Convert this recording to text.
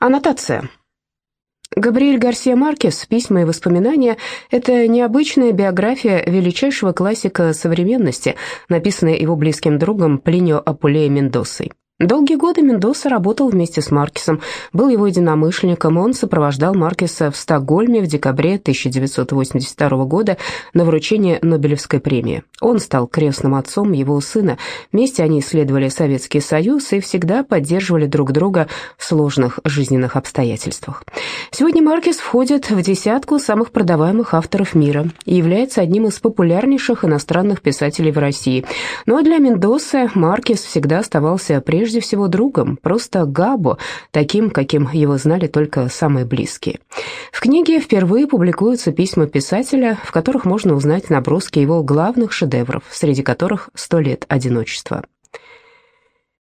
Аннотация. Габриэль Гарсия Маркес «Письма и воспоминания» — это необычная биография величайшего классика современности, написанная его близким другом Плинио Апулея Мендосой. Долгие годы Мендоса работал вместе с Маркесом, был его единомышленником, он сопровождал Маркеса в Стокгольме в декабре 1982 года на вручение Нобелевской премии. Он стал крестным отцом его сына, вместе они исследовали Советский Союз и всегда поддерживали друг друга в сложных жизненных обстоятельствах. Сегодня Маркес входит в десятку самых продаваемых авторов мира и является одним из популярнейших иностранных писателей в России. Но ну, а для Мендоса Маркес всегда оставался прежде прежде всего другом, просто Габо, таким, каким его знали только самые близкие. В книге впервые публикуются письма писателя, в которых можно узнать наброски его главных шедевров, среди которых «Сто лет одиночества».